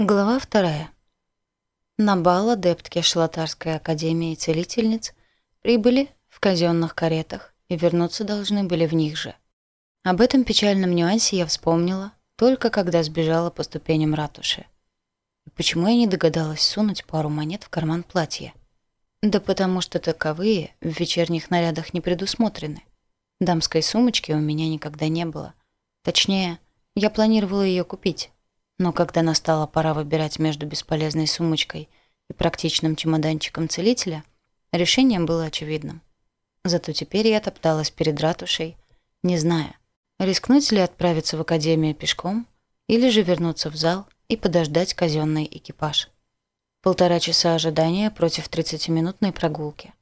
Глава вторая. На бал адептки Шалатарской академии целительниц прибыли в казенных каретах и вернуться должны были в них же. Об этом печальном нюансе я вспомнила только когда сбежала по ступеням ратуши. И почему я не догадалась сунуть пару монет в карман платья? Да потому что таковые в вечерних нарядах не предусмотрены. Дамской сумочки у меня никогда не было. Точнее, я планировала ее купить но когда настала пора выбирать между бесполезной сумочкой и практичным чемоданчиком целителя, решение было очевидным. Зато теперь я топталась перед ратушей, не зная, рискнуть ли отправиться в академию пешком или же вернуться в зал и подождать казенный экипаж. Полтора часа ожидания против 30-минутной прогулки.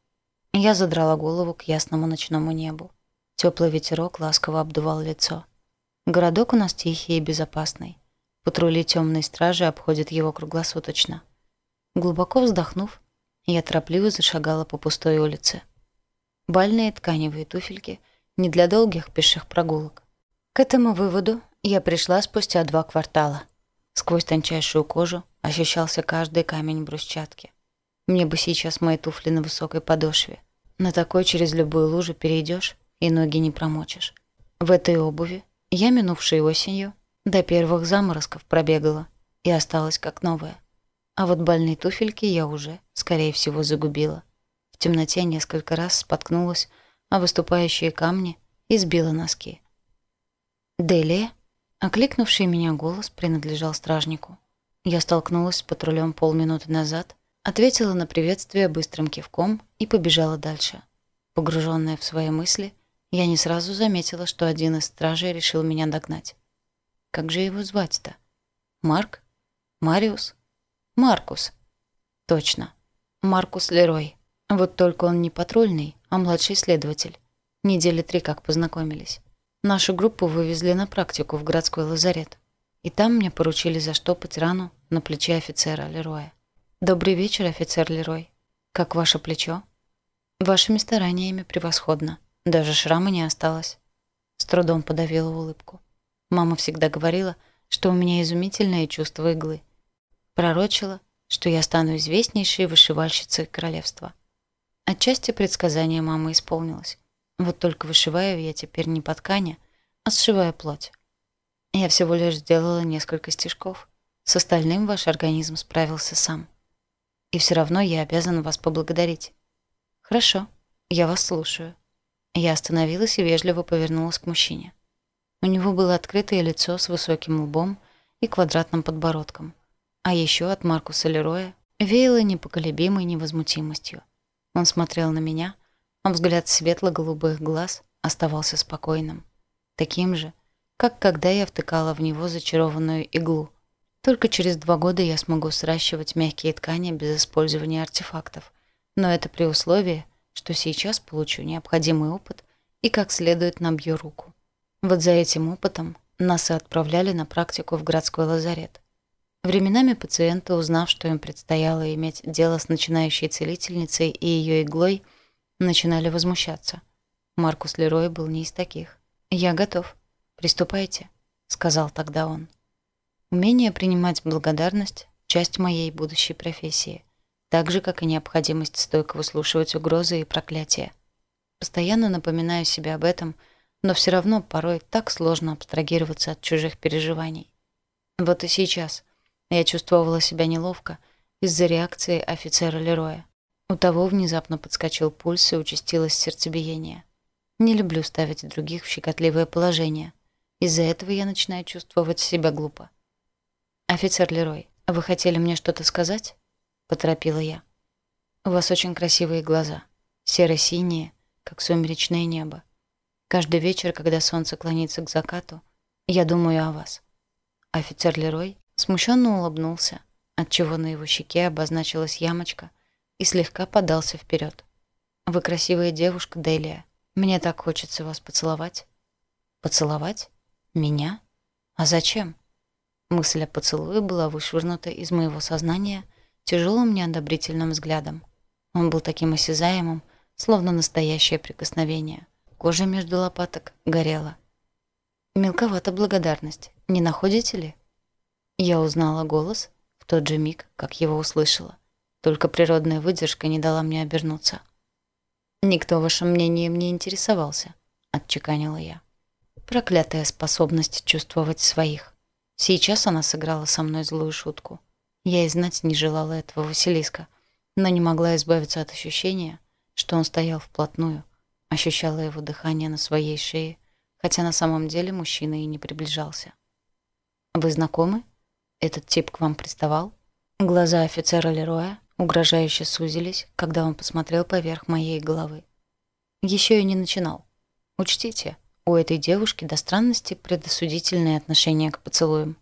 Я задрала голову к ясному ночному небу. Теплый ветерок ласково обдувал лицо. Городок у нас тихий и безопасный. Патрули темной стражи обходят его круглосуточно. Глубоко вздохнув, я торопливо зашагала по пустой улице. Бальные тканевые туфельки не для долгих пеших прогулок. К этому выводу я пришла спустя два квартала. Сквозь тончайшую кожу ощущался каждый камень брусчатки. Мне бы сейчас мои туфли на высокой подошве. На такой через любую лужу перейдешь и ноги не промочишь. В этой обуви я, минувшей осенью, до первых заморозков пробегала и осталась как новая. А вот больные туфельки я уже, скорее всего, загубила. В темноте несколько раз споткнулась о выступающие камни и сбила носки. «Делия?» — окликнувший меня голос принадлежал стражнику. Я столкнулась с патрулем полминуты назад, ответила на приветствие быстрым кивком и побежала дальше. Погруженная в свои мысли, я не сразу заметила, что один из стражей решил меня догнать. Как же его звать-то? Марк? Мариус? Маркус. Точно. Маркус Лерой. Вот только он не патрульный, а младший следователь. Недели три как познакомились. Нашу группу вывезли на практику в городской лазарет. И там мне поручили заштопать рану на плече офицера Лероя. «Добрый вечер, офицер Лерой. Как ваше плечо?» «Вашими стараниями превосходно. Даже шрама не осталось». С трудом подавила улыбку. Мама всегда говорила, что у меня изумительное чувство иглы. Пророчила, что я стану известнейшей вышивальщицей королевства. Отчасти предсказание мамы исполнилось. Вот только вышиваю я теперь не по ткани, а сшиваю плоть. Я всего лишь сделала несколько стежков. С остальным ваш организм справился сам. И все равно я обязан вас поблагодарить. Хорошо, я вас слушаю. Я остановилась и вежливо повернулась к мужчине. У него было открытое лицо с высоким лбом и квадратным подбородком. А еще от Маркуса Лероя веяло непоколебимой невозмутимостью. Он смотрел на меня, а взгляд светло-голубых глаз оставался спокойным. Таким же, как когда я втыкала в него зачарованную иглу. Только через два года я смогу сращивать мягкие ткани без использования артефактов. Но это при условии, что сейчас получу необходимый опыт и как следует набью руку. Вот за этим опытом нас и отправляли на практику в городской лазарет. Временами пациенты, узнав, что им предстояло иметь дело с начинающей целительницей и ее иглой, начинали возмущаться. Маркус Лерой был не из таких. «Я готов. Приступайте», — сказал тогда он. Умение принимать благодарность — часть моей будущей профессии, так же, как и необходимость стойко выслушивать угрозы и проклятия. Постоянно напоминаю себе об этом — но все равно порой так сложно абстрагироваться от чужих переживаний. Вот и сейчас я чувствовала себя неловко из-за реакции офицера Лероя. У того внезапно подскочил пульс и участилось сердцебиение. Не люблю ставить других в щекотливое положение. Из-за этого я начинаю чувствовать себя глупо. «Офицер Лерой, вы хотели мне что-то сказать?» — поторопила я. «У вас очень красивые глаза, серо-синие, как сумеречное небо. Каждый вечер, когда солнце клонится к закату, я думаю о вас». Офицер Лерой смущенно улыбнулся, отчего на его щеке обозначилась ямочка и слегка подался вперед. «Вы красивая девушка, Делия. Мне так хочется вас поцеловать». «Поцеловать? Меня? А зачем?» Мысль о поцелуе была вышвырнута из моего сознания тяжелым неодобрительным взглядом. Он был таким осязаемым, словно настоящее прикосновение. Кожа между лопаток горела. Мелковата благодарность, не находите ли? Я узнала голос в тот же миг, как его услышала. Только природная выдержка не дала мне обернуться. «Никто вашим мнением не интересовался», — отчеканила я. Проклятая способность чувствовать своих. Сейчас она сыграла со мной злую шутку. Я и знать не желала этого Василиска, но не могла избавиться от ощущения, что он стоял вплотную, Ощущала его дыхание на своей шее, хотя на самом деле мужчина и не приближался. «Вы знакомы? Этот тип к вам приставал?» Глаза офицера Лероя угрожающе сузились, когда он посмотрел поверх моей головы. Еще и не начинал. Учтите, у этой девушки до странности предосудительное отношение к поцелуям.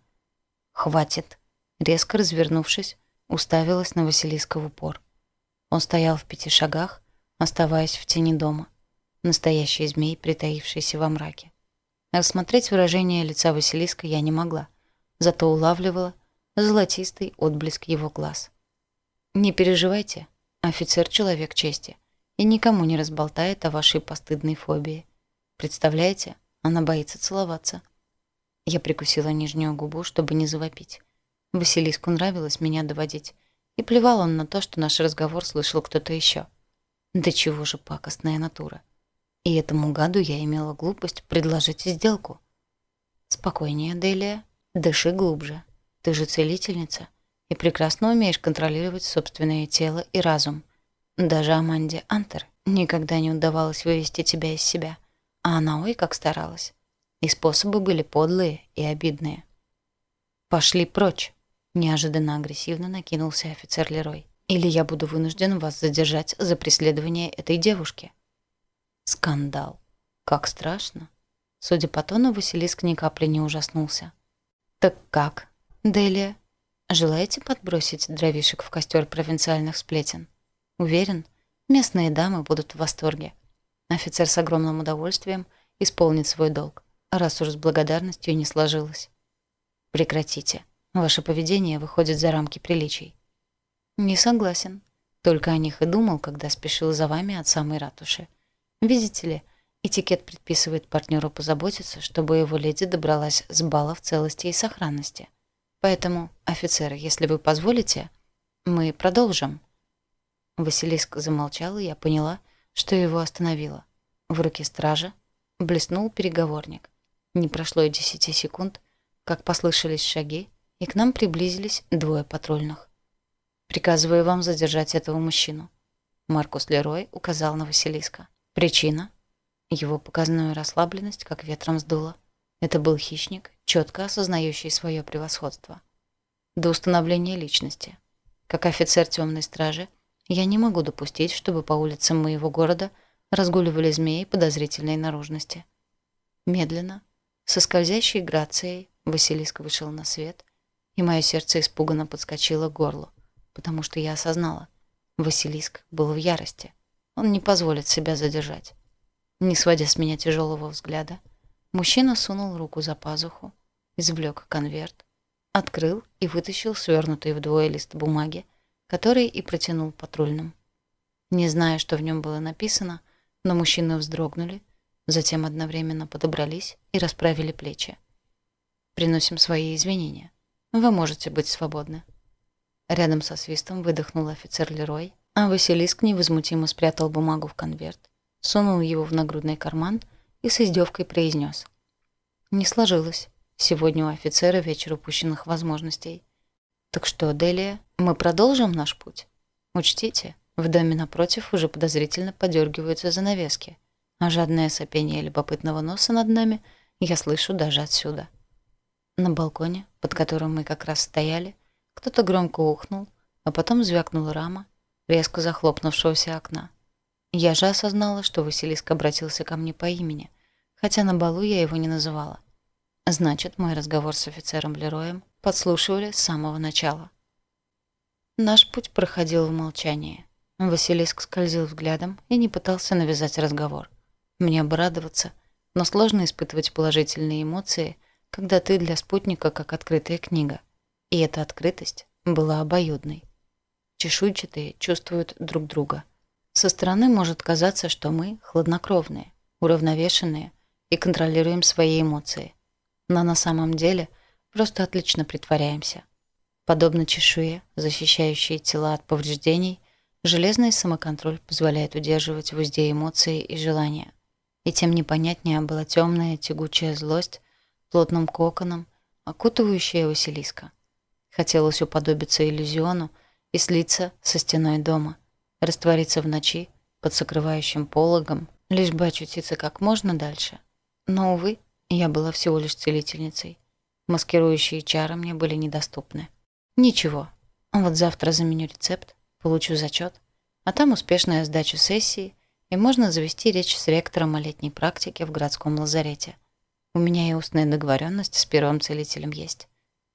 «Хватит!» Резко развернувшись, уставилась на Василиска в упор. Он стоял в пяти шагах, оставаясь в тени дома настоящий змей, притаившийся во мраке. Рассмотреть выражение лица Василиска я не могла, зато улавливала золотистый отблеск его глаз. «Не переживайте, офицер — человек чести, и никому не разболтает о вашей постыдной фобии. Представляете, она боится целоваться». Я прикусила нижнюю губу, чтобы не завопить. Василиску нравилось меня доводить, и плевал он на то, что наш разговор слышал кто-то еще. Да чего же пакостная натура. И этому гаду я имела глупость предложить сделку. Спокойнее, Делия. Дыши глубже. Ты же целительница и прекрасно умеешь контролировать собственное тело и разум. Даже Аманде Антер никогда не удавалось вывести тебя из себя. А она ой как старалась. И способы были подлые и обидные. «Пошли прочь!» – неожиданно агрессивно накинулся офицер Лерой. «Или я буду вынужден вас задержать за преследование этой девушки». Скандал. Как страшно. Судя по тону, Василиск ни капли не ужаснулся. «Так как, Делия? Желаете подбросить дровишек в костер провинциальных сплетен? Уверен, местные дамы будут в восторге. Офицер с огромным удовольствием исполнит свой долг, раз уж с благодарностью не сложилось. Прекратите. Ваше поведение выходит за рамки приличий. Не согласен. Только о них и думал, когда спешил за вами от самой ратуши. Видите ли, этикет предписывает партнеру позаботиться, чтобы его леди добралась с бала в целости и сохранности. Поэтому, офицер, если вы позволите, мы продолжим». Василиск замолчал, и я поняла, что его остановило. В руке стража блеснул переговорник. Не прошло и десяти секунд, как послышались шаги, и к нам приблизились двое патрульных. «Приказываю вам задержать этого мужчину». Маркус Лерой указал на Василиска. Причина? Его показную расслабленность как ветром сдуло. Это был хищник, четко осознающий свое превосходство. До установления личности. Как офицер темной стражи, я не могу допустить, чтобы по улицам моего города разгуливали змеи подозрительной наружности. Медленно, со скользящей грацией, Василиск вышел на свет, и мое сердце испуганно подскочило к горлу, потому что я осознала, Василиск был в ярости — он не позволит себя задержать. Не сводя с меня тяжелого взгляда, мужчина сунул руку за пазуху, извлек конверт, открыл и вытащил свернутый вдвое лист бумаги, который и протянул патрульным. Не зная, что в нем было написано, но мужчины вздрогнули, затем одновременно подобрались и расправили плечи. «Приносим свои извинения. Вы можете быть свободны». Рядом со свистом выдохнул офицер Лерой, а Василиск невозмутимо спрятал бумагу в конверт, сунул его в нагрудный карман и с издевкой произнес: «Не сложилось. Сегодня у офицера вечер упущенных возможностей. Так что, Делия, мы продолжим наш путь? Учтите, в доме напротив уже подозрительно подергиваются занавески, а жадное сопение любопытного носа над нами я слышу даже отсюда». На балконе, под которым мы как раз стояли, кто-то громко ухнул, а потом звякнула рама, резко захлопнувшегося окна. Я же осознала, что Василиск обратился ко мне по имени, хотя на балу я его не называла. Значит, мой разговор с офицером Лероем подслушивали с самого начала. Наш путь проходил в молчании. Василиск скользил взглядом и не пытался навязать разговор. Мне бы радоваться, но сложно испытывать положительные эмоции, когда ты для спутника как открытая книга. И эта открытость была обоюдной чешуйчатые чувствуют друг друга. Со стороны может казаться, что мы хладнокровные, уравновешенные и контролируем свои эмоции. Но на самом деле просто отлично притворяемся. Подобно чешуе, защищающей тела от повреждений, железный самоконтроль позволяет удерживать в узде эмоции и желания. И тем непонятнее была темная тягучая злость, плотным коконом, окутывающая Василиска. Хотелось уподобиться иллюзиону, и слиться со стеной дома, раствориться в ночи под сокрывающим пологом, лишь бы очутиться как можно дальше. Но, увы, я была всего лишь целительницей. Маскирующие чары мне были недоступны. Ничего. Вот завтра заменю рецепт, получу зачет, а там успешная сдача сессии, и можно завести речь с ректором о летней практике в городском лазарете. У меня и устная договоренность с первым целителем есть.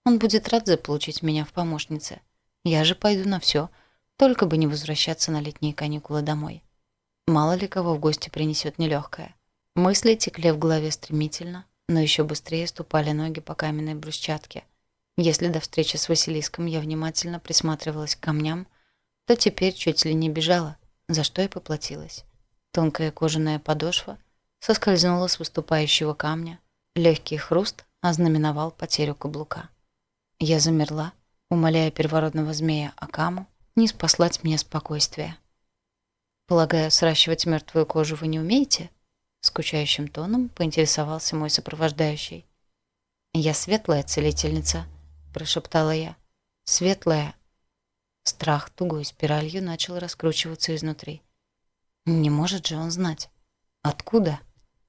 Он будет рад заполучить меня в помощнице – я же пойду на все, только бы не возвращаться на летние каникулы домой. Мало ли кого в гости принесет нелегкое. Мысли текли в голове стремительно, но еще быстрее ступали ноги по каменной брусчатке. Если до встречи с Василиском я внимательно присматривалась к камням, то теперь чуть ли не бежала, за что и поплатилась. Тонкая кожаная подошва соскользнула с выступающего камня, легкий хруст ознаменовал потерю каблука. Я замерла, умоляя первородного змея Акаму не спаслать мне спокойствие. «Полагаю, сращивать мертвую кожу вы не умеете?» Скучающим тоном поинтересовался мой сопровождающий. «Я светлая целительница», — прошептала я. «Светлая». Страх тугой спиралью начал раскручиваться изнутри. Не может же он знать. Откуда?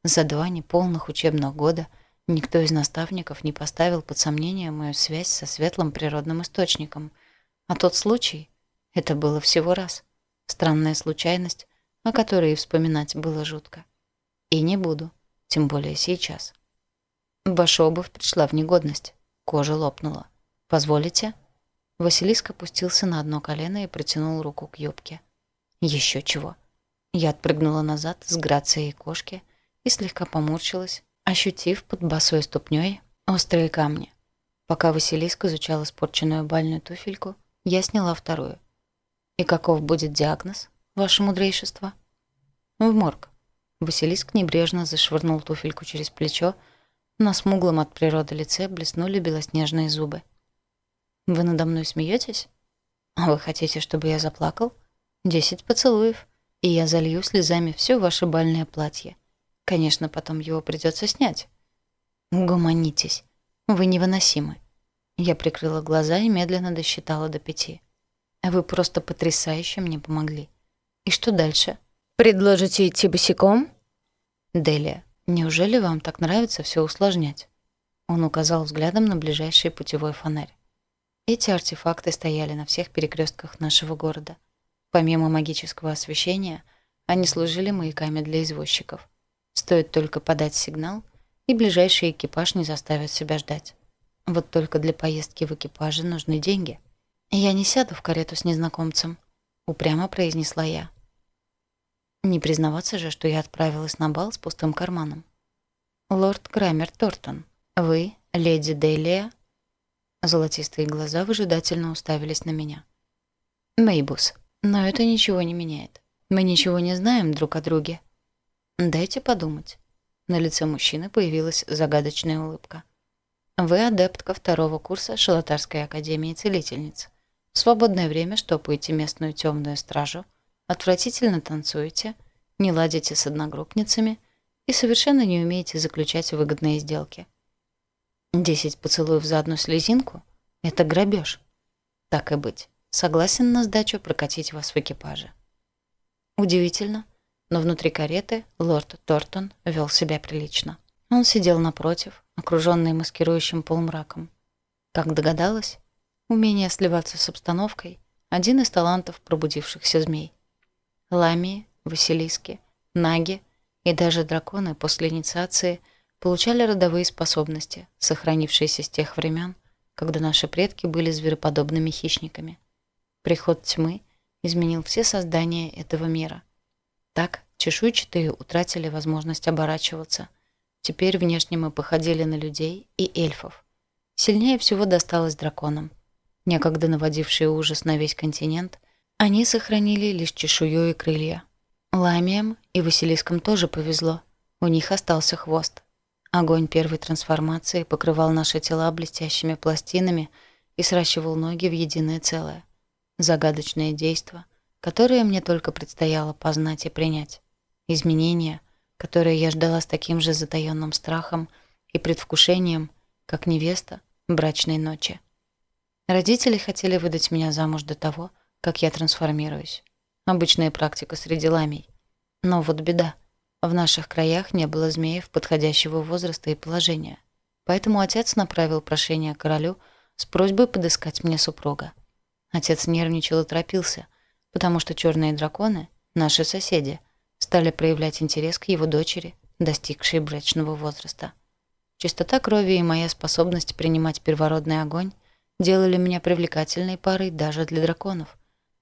За два неполных учебных года — Никто из наставников не поставил под сомнение мою связь со светлым природным источником. А тот случай — это было всего раз. Странная случайность, о которой и вспоминать было жутко. И не буду, тем более сейчас. Ваша обувь пришла в негодность. Кожа лопнула. «Позволите?» Василиск опустился на одно колено и протянул руку к юбке. Еще чего!» Я отпрыгнула назад с грацией кошки и слегка поморщилась, ощутив под босой ступней острые камни. Пока Василиска изучала испорченную бальную туфельку, я сняла вторую. «И каков будет диагноз, ваше мудрейшество?» «В морг». Василиск небрежно зашвырнул туфельку через плечо, на смуглом от природы лице блеснули белоснежные зубы. «Вы надо мной смеетесь? А вы хотите, чтобы я заплакал? Десять поцелуев, и я залью слезами все ваше бальное платье. Конечно, потом его придется снять. Угомонитесь. Вы невыносимы. Я прикрыла глаза и медленно досчитала до пяти. Вы просто потрясающе мне помогли. И что дальше? Предложите идти босиком? Делия, неужели вам так нравится все усложнять? Он указал взглядом на ближайший путевой фонарь. Эти артефакты стояли на всех перекрестках нашего города. Помимо магического освещения, они служили маяками для извозчиков. Стоит только подать сигнал, и ближайший экипаж не заставит себя ждать. Вот только для поездки в экипаже нужны деньги. «Я не сяду в карету с незнакомцем», — упрямо произнесла я. Не признаваться же, что я отправилась на бал с пустым карманом. «Лорд Крамер Тортон, вы, леди Делия?» Золотистые глаза выжидательно уставились на меня. «Мейбус, но это ничего не меняет. Мы ничего не знаем друг о друге. «Дайте подумать». На лице мужчины появилась загадочная улыбка. «Вы адептка второго курса Шалатарской академии целительниц. В свободное время штопаете местную темную стражу, отвратительно танцуете, не ладите с одногруппницами и совершенно не умеете заключать выгодные сделки. Десять поцелуев за одну слезинку — это грабеж. Так и быть, согласен на сдачу прокатить вас в экипаже». Удивительно, — но внутри кареты лорд Тортон вел себя прилично. Он сидел напротив, окруженный маскирующим полумраком. Как догадалось, умение сливаться с обстановкой – один из талантов пробудившихся змей. Ламии, Василиски, Наги и даже драконы после инициации получали родовые способности, сохранившиеся с тех времен, когда наши предки были звероподобными хищниками. Приход тьмы изменил все создания этого мира, так чешуйчатые утратили возможность оборачиваться. Теперь внешне мы походили на людей и эльфов. Сильнее всего досталось драконам. Некогда наводившие ужас на весь континент, они сохранили лишь чешую и крылья. Ламиям и Василискам тоже повезло. У них остался хвост. Огонь первой трансформации покрывал наши тела блестящими пластинами и сращивал ноги в единое целое. Загадочное действие. — которые мне только предстояло познать и принять. Изменения, которые я ждала с таким же затаённым страхом и предвкушением, как невеста брачной ночи. Родители хотели выдать меня замуж до того, как я трансформируюсь. Обычная практика среди ламий. Но вот беда. В наших краях не было змеев подходящего возраста и положения. Поэтому отец направил прошение королю с просьбой подыскать мне супруга. Отец нервничал и торопился, потому что черные драконы, наши соседи, стали проявлять интерес к его дочери, достигшей брачного возраста. Чистота крови и моя способность принимать первородный огонь делали меня привлекательной парой даже для драконов.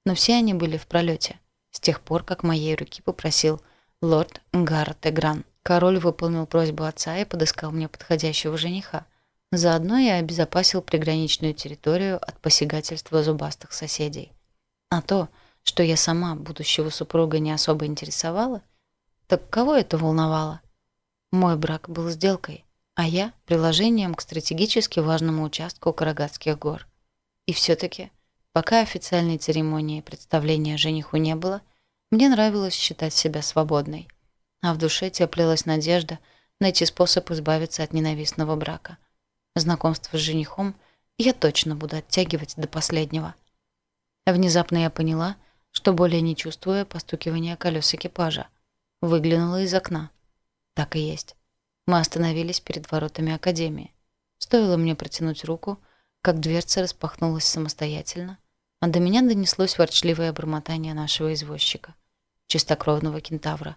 Но все они были в пролете, с тех пор, как моей руки попросил лорд Гаррет Эгран. Король выполнил просьбу отца и подыскал мне подходящего жениха. Заодно я обезопасил приграничную территорию от посягательства зубастых соседей. А то, что я сама будущего супруга не особо интересовала, так кого это волновало? Мой брак был сделкой, а я — приложением к стратегически важному участку Карагатских гор. И все таки пока официальной церемонии представления жениху не было, мне нравилось считать себя свободной. А в душе теплилась надежда найти способ избавиться от ненавистного брака. Знакомство с женихом я точно буду оттягивать до последнего. Внезапно я поняла, что более не чувствуя постукивания колес экипажа. Выглянула из окна. Так и есть. Мы остановились перед воротами Академии. Стоило мне протянуть руку, как дверца распахнулась самостоятельно, а до меня донеслось ворчливое бормотание нашего извозчика, чистокровного кентавра.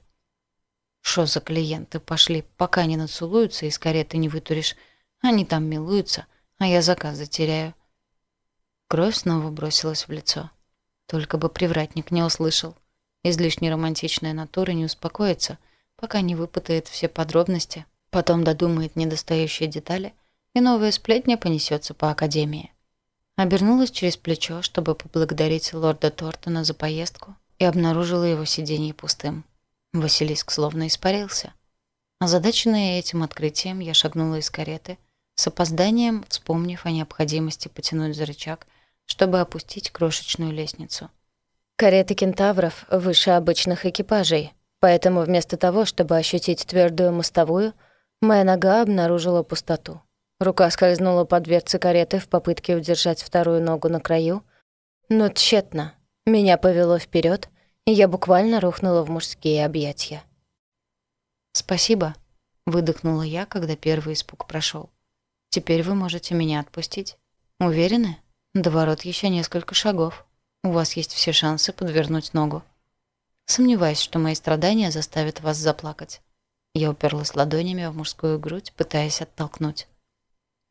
«Шо за клиенты пошли, пока не нацелуются и из кареты не вытуришь? Они там милуются, а я заказ затеряю. Кровь снова бросилась в лицо. Только бы привратник не услышал. Излишне романтичная натура не успокоится, пока не выпытает все подробности, потом додумает недостающие детали, и новая сплетня понесется по академии. Обернулась через плечо, чтобы поблагодарить лорда Тортона за поездку, и обнаружила его сиденье пустым. Василиск словно испарился. Озадаченная этим открытием, я шагнула из кареты, с опозданием вспомнив о необходимости потянуть за рычаг – чтобы опустить крошечную лестницу. Кареты кентавров выше обычных экипажей, поэтому вместо того, чтобы ощутить твердую мостовую, моя нога обнаружила пустоту. Рука скользнула по дверце кареты в попытке удержать вторую ногу на краю, но тщетно. Меня повело вперед, и я буквально рухнула в мужские объятия. «Спасибо», — выдохнула я, когда первый испуг прошел. «Теперь вы можете меня отпустить. Уверены?» До ворот еще несколько шагов. У вас есть все шансы подвернуть ногу. Сомневаюсь, что мои страдания заставят вас заплакать. Я уперлась ладонями в мужскую грудь, пытаясь оттолкнуть.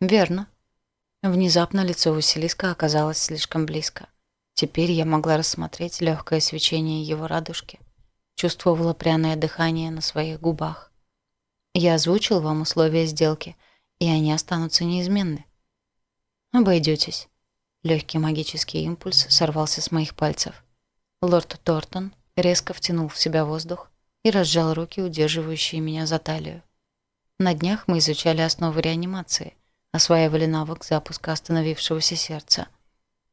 Верно. Внезапно лицо Василиска оказалось слишком близко. Теперь я могла рассмотреть легкое свечение его радужки. Чувствовала пряное дыхание на своих губах. Я озвучил вам условия сделки, и они останутся неизменны. Обойдетесь. Легкий магический импульс сорвался с моих пальцев. Лорд Тортон резко втянул в себя воздух и разжал руки, удерживающие меня за талию. На днях мы изучали основы реанимации, осваивали навык запуска остановившегося сердца.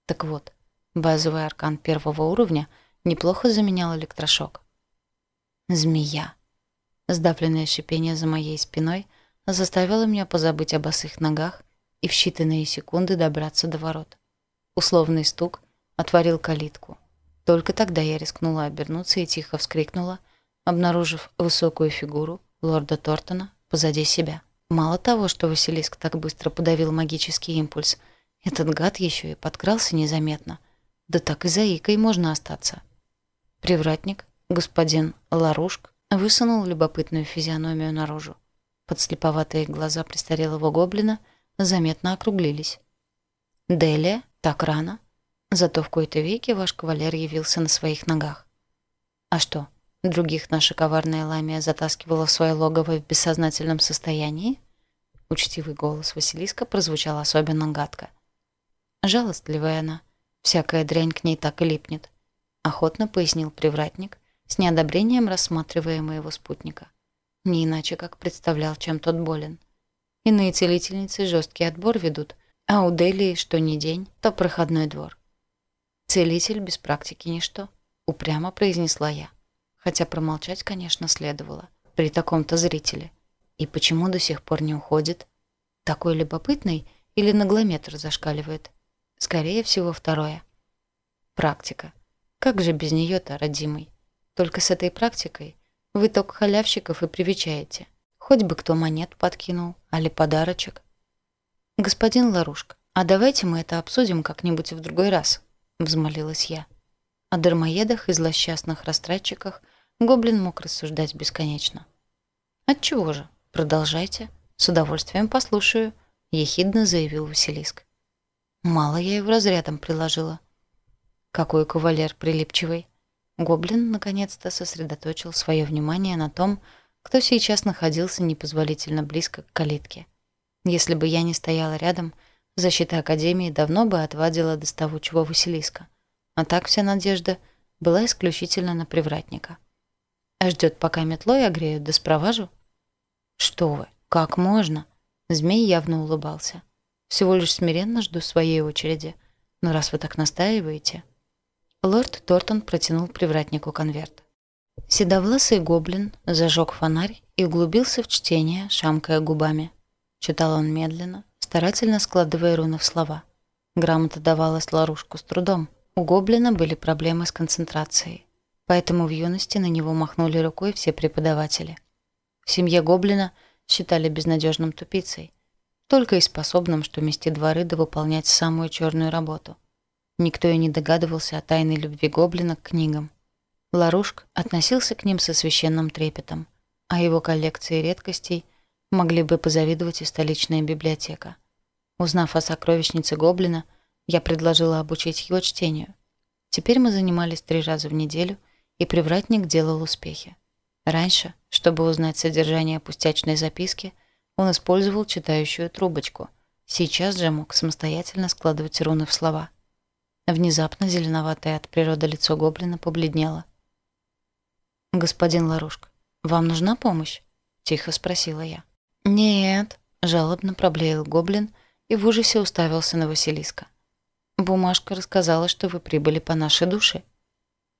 Так вот, базовый аркан первого уровня неплохо заменял электрошок. Змея. Сдавленное шипение за моей спиной заставило меня позабыть о босых ногах и в считанные секунды добраться до ворот. Условный стук отворил калитку. Только тогда я рискнула обернуться и тихо вскрикнула, обнаружив высокую фигуру лорда Тортона позади себя. Мало того, что Василиск так быстро подавил магический импульс, этот гад еще и подкрался незаметно. Да так и за Икой можно остаться. Привратник, господин Ларушк, высунул любопытную физиономию наружу. Подслеповатые глаза престарелого гоблина заметно округлились. «Делия?» Так рано. Зато в кои-то веки ваш кавалер явился на своих ногах. А что, других наша коварная ламия затаскивала в свое логово в бессознательном состоянии? Учтивый голос Василиска прозвучал особенно гадко. Жалостливая она. Всякая дрянь к ней так и липнет. Охотно пояснил привратник, с неодобрением рассматривая моего спутника. Не иначе, как представлял, чем тот болен. Иные целительницы жесткий отбор ведут – а у Делии что ни день, то проходной двор. «Целитель без практики ничто», — упрямо произнесла я. Хотя промолчать, конечно, следовало при таком-то зрителе. И почему до сих пор не уходит? Такой любопытный или наглометр зашкаливает? Скорее всего, второе. Практика. Как же без нее-то, родимый? Только с этой практикой вы только халявщиков и привечаете. Хоть бы кто монет подкинул, али подарочек. «Господин Ларушка, а давайте мы это обсудим как-нибудь в другой раз», — взмолилась я. О дармоедах и злосчастных растратчиках гоблин мог рассуждать бесконечно. «Отчего же? Продолжайте. С удовольствием послушаю», — ехидно заявил Василиск. Мало я его разрядом приложила. Какой кавалер прилипчивый. Гоблин наконец-то сосредоточил свое внимание на том, кто сейчас находился непозволительно близко к калитке — если бы я не стояла рядом, защита Академии давно бы отвадила доставучего Василиска. А так вся надежда была исключительно на привратника. А ждет, пока метлой огреют да спроважу? Что вы, как можно? Змей явно улыбался. Всего лишь смиренно жду своей очереди. Но раз вы так настаиваете... Лорд Тортон протянул привратнику конверт. Седовласый гоблин зажег фонарь и углубился в чтение, шамкая губами читал он медленно, старательно складывая руны в слова. Грамота давалась Ларушку с трудом. У Гоблина были проблемы с концентрацией. Поэтому в юности на него махнули рукой все преподаватели. В семье Гоблина считали безнадежным тупицей, только и способным, что мести дворы да выполнять самую черную работу. Никто и не догадывался о тайной любви Гоблина к книгам. Ларушк относился к ним со священным трепетом, а его коллекции редкостей могли бы позавидовать и столичная библиотека. Узнав о сокровищнице Гоблина, я предложила обучить его чтению. Теперь мы занимались три раза в неделю, и привратник делал успехи. Раньше, чтобы узнать содержание пустячной записки, он использовал читающую трубочку. Сейчас же мог самостоятельно складывать руны в слова. Внезапно зеленоватое от природы лицо гоблина побледнело. «Господин Ларушк, вам нужна помощь?» — тихо спросила я. «Нет», — жалобно проблеял гоблин и в ужасе уставился на Василиска. «Бумажка рассказала, что вы прибыли по нашей душе».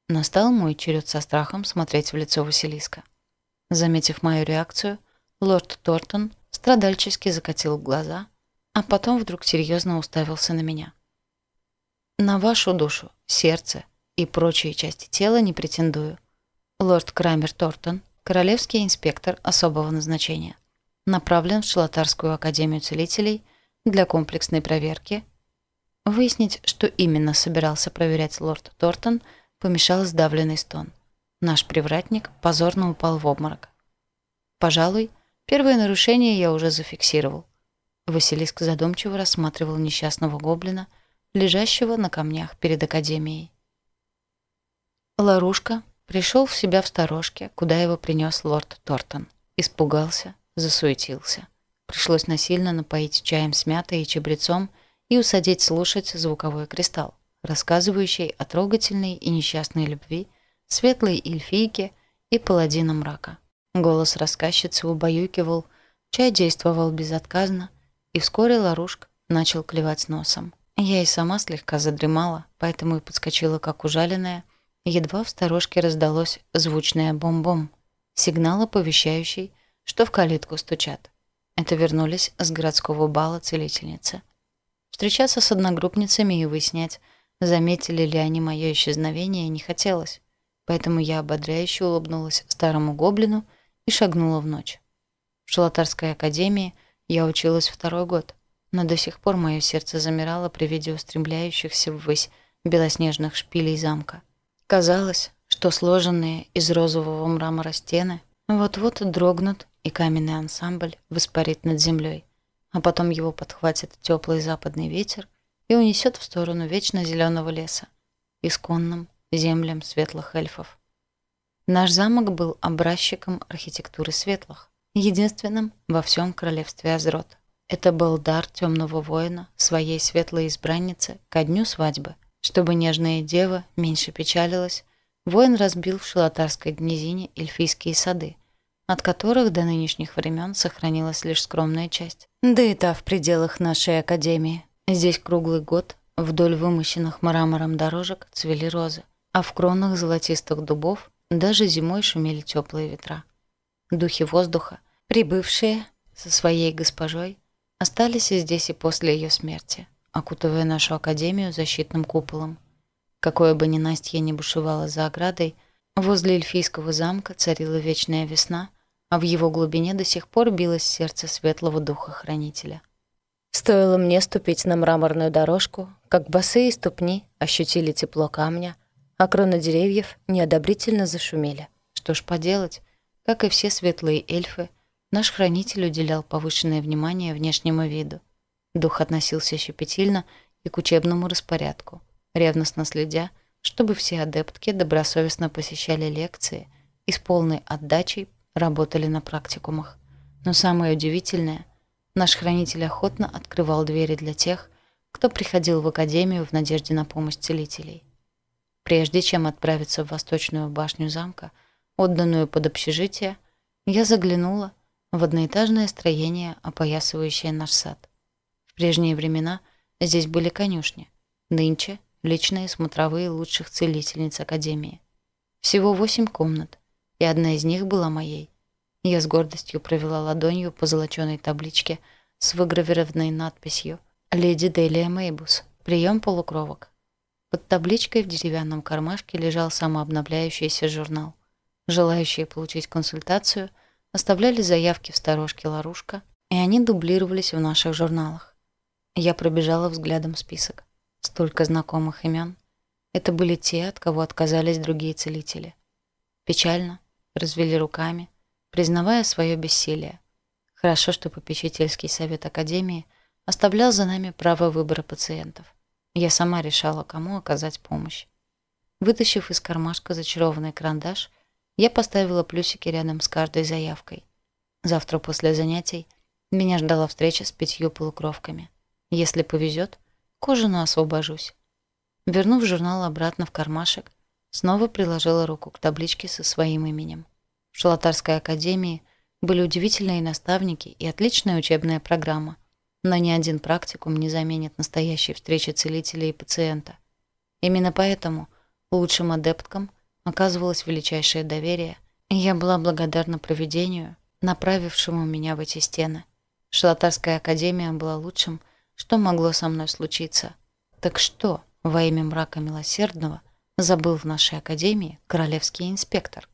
Настал мой черед со страхом смотреть в лицо Василиска. Заметив мою реакцию, лорд Тортон страдальчески закатил глаза, а потом вдруг серьезно уставился на меня. «На вашу душу, сердце и прочие части тела не претендую. Лорд Крамер Тортон, королевский инспектор особого назначения направлен в Шалатарскую академию целителей для комплексной проверки. Выяснить, что именно собирался проверять лорд Тортон, помешал сдавленный стон. Наш привратник позорно упал в обморок. Пожалуй, первое нарушение я уже зафиксировал. Василиск задумчиво рассматривал несчастного гоблина, лежащего на камнях перед академией. Ларушка пришел в себя в сторожке, куда его принес лорд Тортон. Испугался, засуетился. Пришлось насильно напоить чаем с мятой и чабрецом и усадить слушать звуковой кристалл, рассказывающий о трогательной и несчастной любви светлой эльфийке и паладина мрака. Голос рассказчицы убаюкивал, чай действовал безотказно, и вскоре Ларушк начал клевать носом. Я и сама слегка задремала, поэтому и подскочила как ужаленная. Едва в сторожке раздалось звучное бом-бом, сигнал, оповещающий, что в калитку стучат. Это вернулись с городского бала целительницы. Встречаться с одногруппницами и выяснять, заметили ли они мое исчезновение, не хотелось. Поэтому я ободряюще улыбнулась старому гоблину и шагнула в ночь. В Шалатарской академии я училась второй год, но до сих пор мое сердце замирало при виде устремляющихся ввысь белоснежных шпилей замка. Казалось, что сложенные из розового мрамора стены вот-вот дрогнут и каменный ансамбль воспарит над землей, а потом его подхватит теплый западный ветер и унесет в сторону вечно зеленого леса, исконным землям светлых эльфов. Наш замок был образчиком архитектуры светлых, единственным во всем королевстве Азрот. Это был дар темного воина своей светлой избраннице ко дню свадьбы. Чтобы нежная дева меньше печалилась, воин разбил в шелотарской днизине эльфийские сады – от которых до нынешних времен сохранилась лишь скромная часть. Да и та в пределах нашей академии. Здесь круглый год вдоль вымощенных мрамором дорожек цвели розы, а в кронах золотистых дубов даже зимой шумели теплые ветра. Духи воздуха, прибывшие со своей госпожой, остались и здесь и после ее смерти, окутывая нашу академию защитным куполом. Какое бы ни ненастье ни бушевало за оградой, возле эльфийского замка царила вечная весна — а в его глубине до сих пор билось сердце светлого духа-хранителя. Стоило мне ступить на мраморную дорожку, как босые ступни ощутили тепло камня, а кроны деревьев неодобрительно зашумели. Что ж поделать, как и все светлые эльфы, наш хранитель уделял повышенное внимание внешнему виду. Дух относился щепетильно и к учебному распорядку, ревностно следя, чтобы все адептки добросовестно посещали лекции и с полной отдачей работали на практикумах. Но самое удивительное, наш хранитель охотно открывал двери для тех, кто приходил в академию в надежде на помощь целителей. Прежде чем отправиться в восточную башню замка, отданную под общежитие, я заглянула в одноэтажное строение, опоясывающее наш сад. В прежние времена здесь были конюшни, нынче — личные смотровые лучших целительниц Академии. Всего восемь комнат, и одна из них была моей. Я с гордостью провела ладонью по золоченой табличке с выгравированной надписью «Леди Делия Мейбус. Прием полукровок». Под табличкой в деревянном кармашке лежал самообновляющийся журнал. Желающие получить консультацию оставляли заявки в сторожке «Ларушка», и они дублировались в наших журналах. Я пробежала взглядом список. Столько знакомых имен. Это были те, от кого отказались другие целители. Печально, развели руками, признавая свое бессилие. Хорошо, что попечительский совет Академии оставлял за нами право выбора пациентов. Я сама решала, кому оказать помощь. Вытащив из кармашка зачарованный карандаш, я поставила плюсики рядом с каждой заявкой. Завтра после занятий меня ждала встреча с пятью полукровками. Если повезет, кожану освобожусь. Вернув журнал обратно в кармашек, Снова приложила руку к табличке со своим именем. В Шалатарской академии были удивительные наставники и отличная учебная программа, но ни один практикум не заменит настоящей встречи целителя и пациента. Именно поэтому лучшим адепткам оказывалось величайшее доверие, и я была благодарна проведению, направившему меня в эти стены. Шалатарская академия была лучшим, что могло со мной случиться. Так что, во имя мрака милосердного – забыл в нашей академии королевский инспектор,